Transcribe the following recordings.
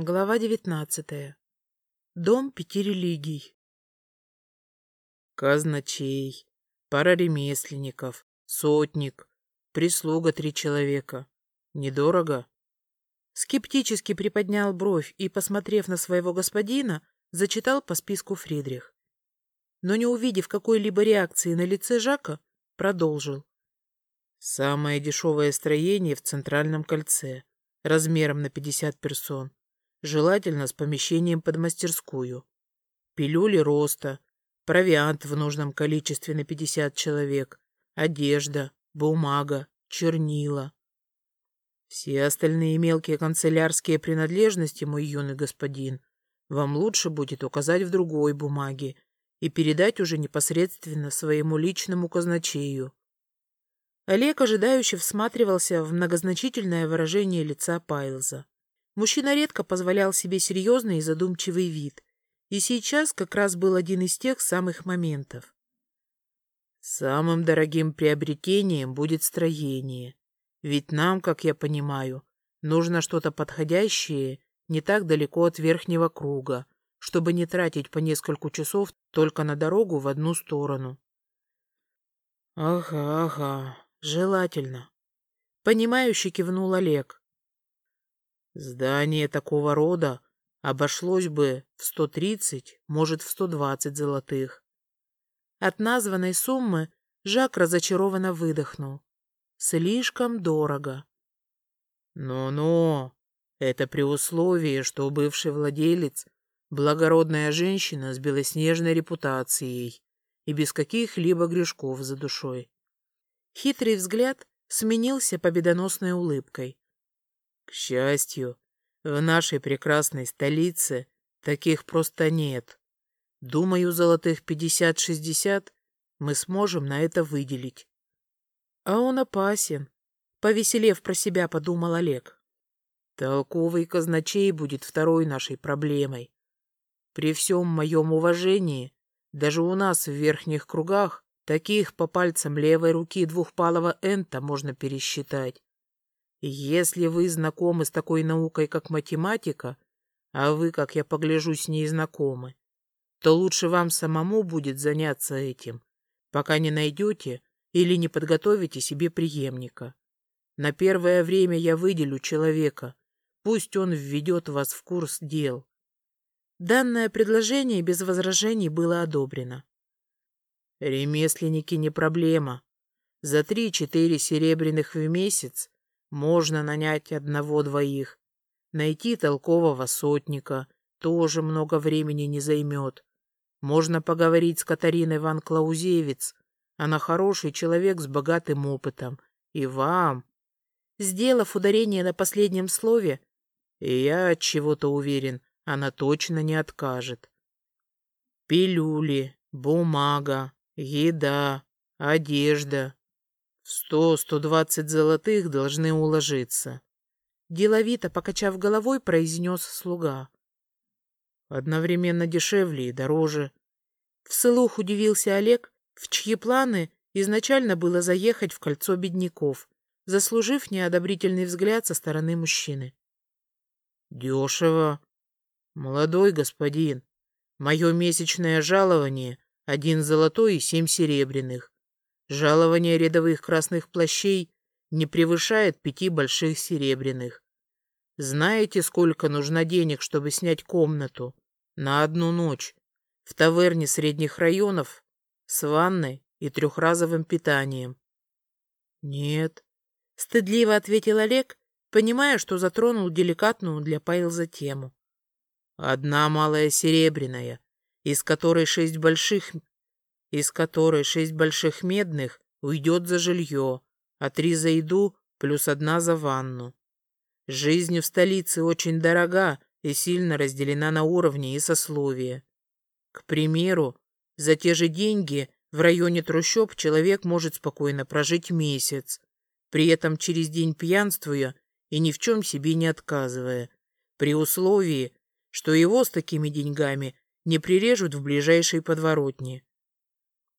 Глава девятнадцатая. Дом пяти религий. Казначей, пара ремесленников, сотник, прислуга три человека. Недорого? Скептически приподнял бровь и, посмотрев на своего господина, зачитал по списку Фридрих. Но не увидев какой-либо реакции на лице Жака, продолжил. Самое дешевое строение в Центральном кольце, размером на 50 персон желательно с помещением под мастерскую. Пилюли роста, провиант в нужном количестве на 50 человек, одежда, бумага, чернила. Все остальные мелкие канцелярские принадлежности, мой юный господин, вам лучше будет указать в другой бумаге и передать уже непосредственно своему личному казначею. Олег ожидающе всматривался в многозначительное выражение лица Пайлза. Мужчина редко позволял себе серьезный и задумчивый вид, и сейчас как раз был один из тех самых моментов. Самым дорогим приобретением будет строение, ведь нам, как я понимаю, нужно что-то подходящее не так далеко от верхнего круга, чтобы не тратить по несколько часов только на дорогу в одну сторону. Ага, ага, желательно. Понимающе кивнул Олег. Здание такого рода обошлось бы в 130, может, в 120 золотых. От названной суммы Жак разочарованно выдохнул. Слишком дорого. Но-но, это при условии, что бывший владелец — благородная женщина с белоснежной репутацией и без каких-либо грешков за душой. Хитрый взгляд сменился победоносной улыбкой. К счастью, в нашей прекрасной столице таких просто нет. Думаю, золотых пятьдесят-шестьдесят мы сможем на это выделить. А он опасен, повеселев про себя, подумал Олег. Толковый казначей будет второй нашей проблемой. При всем моем уважении, даже у нас в верхних кругах таких по пальцам левой руки двухпалого энта можно пересчитать. Если вы знакомы с такой наукой, как математика, а вы, как я погляжу, с ней знакомы, то лучше вам самому будет заняться этим, пока не найдете или не подготовите себе преемника. На первое время я выделю человека, пусть он введет вас в курс дел. Данное предложение без возражений было одобрено. Ремесленники не проблема. За три-четыре серебряных в месяц можно нанять одного-двоих. Найти толкового сотника тоже много времени не займет. Можно поговорить с Катариной Ван Клаузевиц. Она хороший человек с богатым опытом. И вам... Сделав ударение на последнем слове, я от чего-то уверен, она точно не откажет. Пилюли, бумага, еда, одежда, Сто-сто двадцать золотых должны уложиться. Деловито, покачав головой, произнес слуга. Одновременно дешевле и дороже. Вслух удивился Олег, в чьи планы изначально было заехать в кольцо бедняков, заслужив неодобрительный взгляд со стороны мужчины. Дешево. Молодой господин, мое месячное жалование — один золотой и семь серебряных. Жалование рядовых красных плащей не превышает пяти больших серебряных. Знаете, сколько нужно денег, чтобы снять комнату? На одну ночь. В таверне средних районов с ванной и трехразовым питанием. Нет. Стыдливо ответил Олег, понимая, что затронул деликатную для Пайлза тему. Одна малая серебряная, из которой шесть больших из которой шесть больших медных уйдет за жилье, а три за еду плюс одна за ванну. Жизнь в столице очень дорога и сильно разделена на уровни и сословия. К примеру, за те же деньги в районе трущоб человек может спокойно прожить месяц, при этом через день пьянствуя и ни в чем себе не отказывая, при условии, что его с такими деньгами не прирежут в ближайшей подворотне.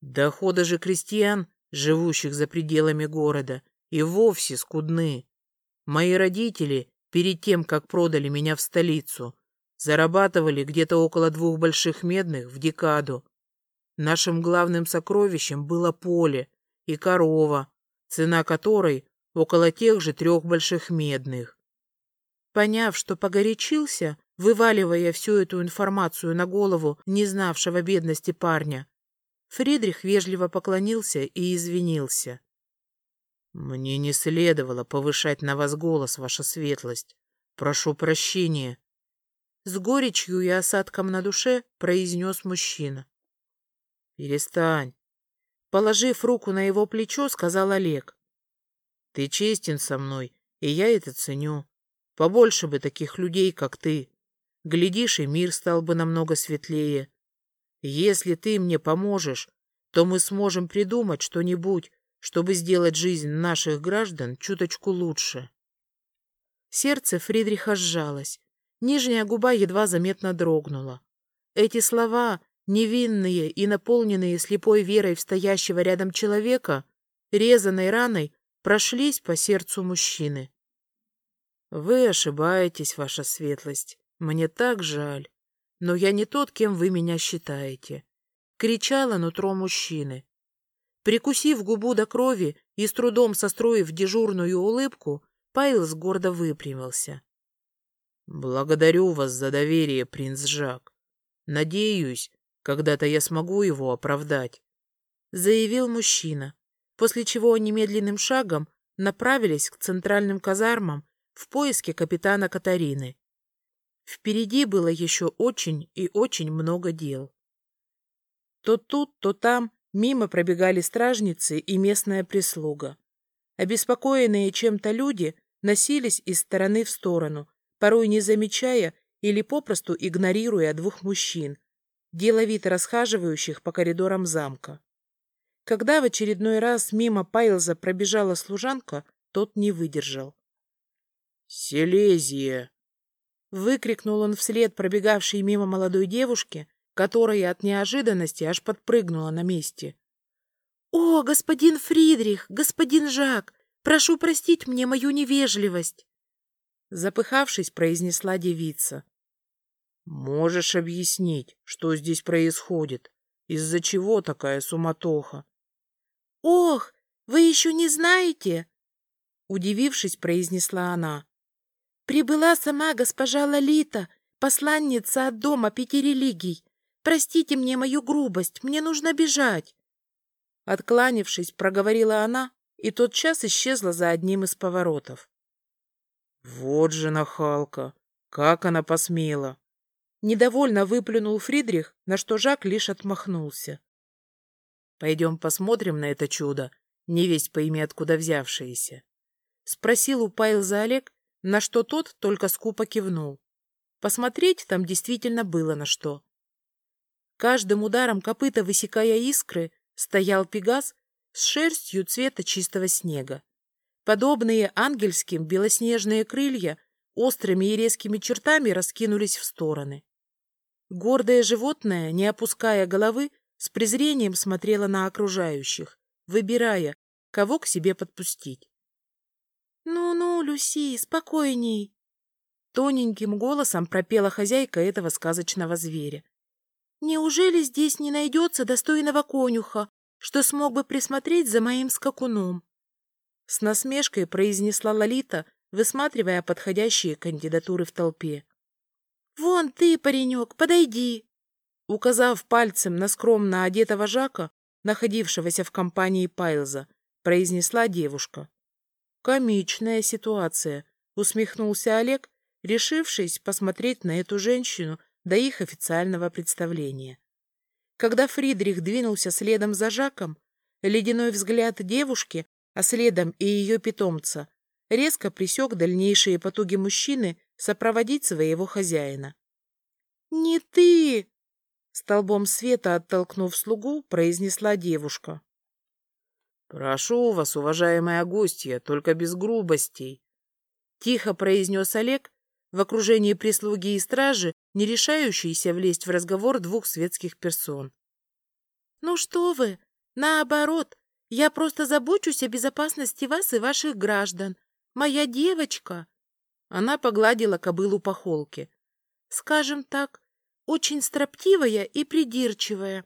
Доходы же крестьян, живущих за пределами города, и вовсе скудны. Мои родители перед тем, как продали меня в столицу. Зарабатывали где-то около двух больших медных в декаду. Нашим главным сокровищем было поле и корова, цена которой около тех же трех больших медных. Поняв, что погорячился, вываливая всю эту информацию на голову не знавшего бедности парня, Фридрих вежливо поклонился и извинился. «Мне не следовало повышать на вас голос, ваша светлость. Прошу прощения». С горечью и осадком на душе произнес мужчина. «Перестань». Положив руку на его плечо, сказал Олег. «Ты честен со мной, и я это ценю. Побольше бы таких людей, как ты. Глядишь, и мир стал бы намного светлее. Если ты мне поможешь, то мы сможем придумать что-нибудь, чтобы сделать жизнь наших граждан чуточку лучше. Сердце Фридриха сжалось. Нижняя губа едва заметно дрогнула. Эти слова, невинные и наполненные слепой верой в стоящего рядом человека, резаной раной, прошлись по сердцу мужчины. «Вы ошибаетесь, ваша светлость. Мне так жаль. Но я не тот, кем вы меня считаете», — кричала нутро мужчины. Прикусив губу до крови и с трудом состроив дежурную улыбку, Пайлс гордо выпрямился. «Благодарю вас за доверие, принц Жак. Надеюсь, когда-то я смогу его оправдать», — заявил мужчина, после чего немедленным шагом направились к центральным казармам в поиске капитана Катарины. Впереди было еще очень и очень много дел. То тут, то там Мимо пробегали стражницы и местная прислуга. Обеспокоенные чем-то люди носились из стороны в сторону, порой не замечая или попросту игнорируя двух мужчин, деловито расхаживающих по коридорам замка. Когда в очередной раз мимо Пайлза пробежала служанка, тот не выдержал. «Селезия!» Выкрикнул он вслед пробегавшей мимо молодой девушке, которая от неожиданности аж подпрыгнула на месте. «О, господин Фридрих, господин Жак, прошу простить мне мою невежливость!» Запыхавшись, произнесла девица. «Можешь объяснить, что здесь происходит? Из-за чего такая суматоха?» «Ох, вы еще не знаете?» Удивившись, произнесла она. «Прибыла сама госпожа Лолита, посланница от дома пяти религий. Простите мне мою грубость, мне нужно бежать. Откланившись, проговорила она и тотчас исчезла за одним из поворотов. Вот же нахалка! Как она посмела! Недовольно выплюнул Фридрих, на что Жак лишь отмахнулся. Пойдем посмотрим на это чудо, невесть пойми откуда взявшееся. Спросил у Пайлза Олег, на что тот только скупо кивнул. Посмотреть там действительно было на что. Каждым ударом копыта, высекая искры, стоял пегас с шерстью цвета чистого снега. Подобные ангельским белоснежные крылья острыми и резкими чертами раскинулись в стороны. Гордое животное, не опуская головы, с презрением смотрело на окружающих, выбирая, кого к себе подпустить. «Ну-ну, Люси, спокойней!» Тоненьким голосом пропела хозяйка этого сказочного зверя. Неужели здесь не найдется достойного конюха, что смог бы присмотреть за моим скакуном? С насмешкой произнесла Лолита, высматривая подходящие кандидатуры в толпе. «Вон ты, паренек, подойди!» Указав пальцем на скромно одетого Жака, находившегося в компании Пайлза, произнесла девушка. «Комичная ситуация», — усмехнулся Олег, решившись посмотреть на эту женщину до их официального представления. Когда Фридрих двинулся следом за Жаком, ледяной взгляд девушки, а следом и ее питомца, резко пресек дальнейшие потуги мужчины сопроводить своего хозяина. «Не ты!» Столбом света, оттолкнув слугу, произнесла девушка. «Прошу вас, уважаемая гостья, только без грубостей!» Тихо произнес Олег, в окружении прислуги и стражи, не решающиеся влезть в разговор двух светских персон. «Ну что вы, наоборот, я просто забочусь о безопасности вас и ваших граждан. Моя девочка!» Она погладила кобылу по холке. Скажем так, очень строптивая и придирчивая.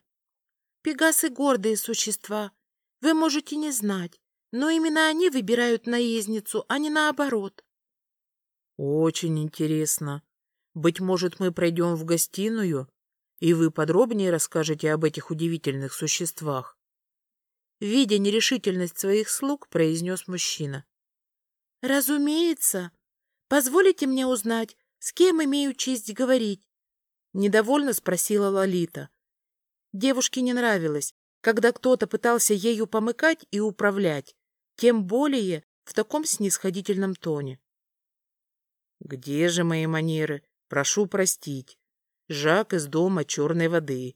Пегасы — гордые существа. Вы можете не знать, но именно они выбирают наездницу, а не наоборот. Очень интересно. Быть может, мы пройдем в гостиную, и вы подробнее расскажете об этих удивительных существах. Видя нерешительность своих слуг, произнес мужчина. Разумеется. Позволите мне узнать, с кем имею честь говорить? Недовольно спросила Лолита. Девушке не нравилось, когда кто-то пытался ею помыкать и управлять, тем более в таком снисходительном тоне. «Где же мои манеры? Прошу простить. Жак из дома черной воды».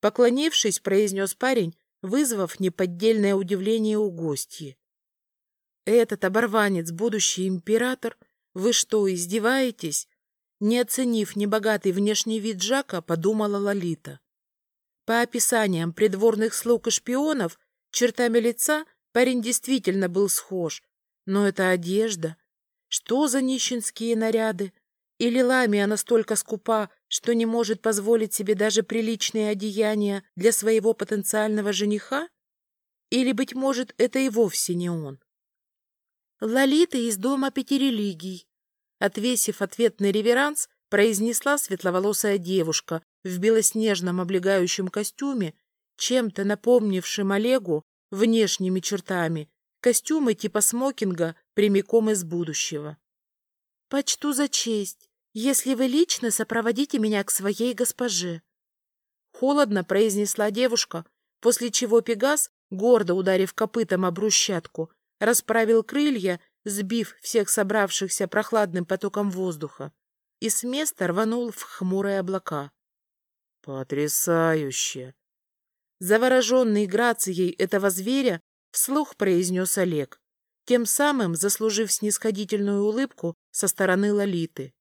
Поклонившись, произнес парень, вызвав неподдельное удивление у гостьи. «Этот оборванец, будущий император? Вы что, издеваетесь?» Не оценив небогатый внешний вид Жака, подумала Лолита. По описаниям придворных слуг и шпионов, чертами лица парень действительно был схож. Но это одежда. Что за нищенские наряды? Или Ламия настолько скупа, что не может позволить себе даже приличные одеяния для своего потенциального жениха? Или, быть может, это и вовсе не он? Лолита из дома пяти религий, Отвесив ответный реверанс, произнесла светловолосая девушка в белоснежном облегающем костюме, чем-то напомнившим Олегу внешними чертами, костюмы типа смокинга прямиком из будущего. «Почту за честь, если вы лично сопроводите меня к своей госпоже». Холодно произнесла девушка, после чего Пегас, гордо ударив копытом об брусчатку, расправил крылья сбив всех собравшихся прохладным потоком воздуха, и с места рванул в хмурые облака. «Потрясающе!» Завороженный грацией этого зверя вслух произнес Олег, тем самым заслужив снисходительную улыбку со стороны Лолиты.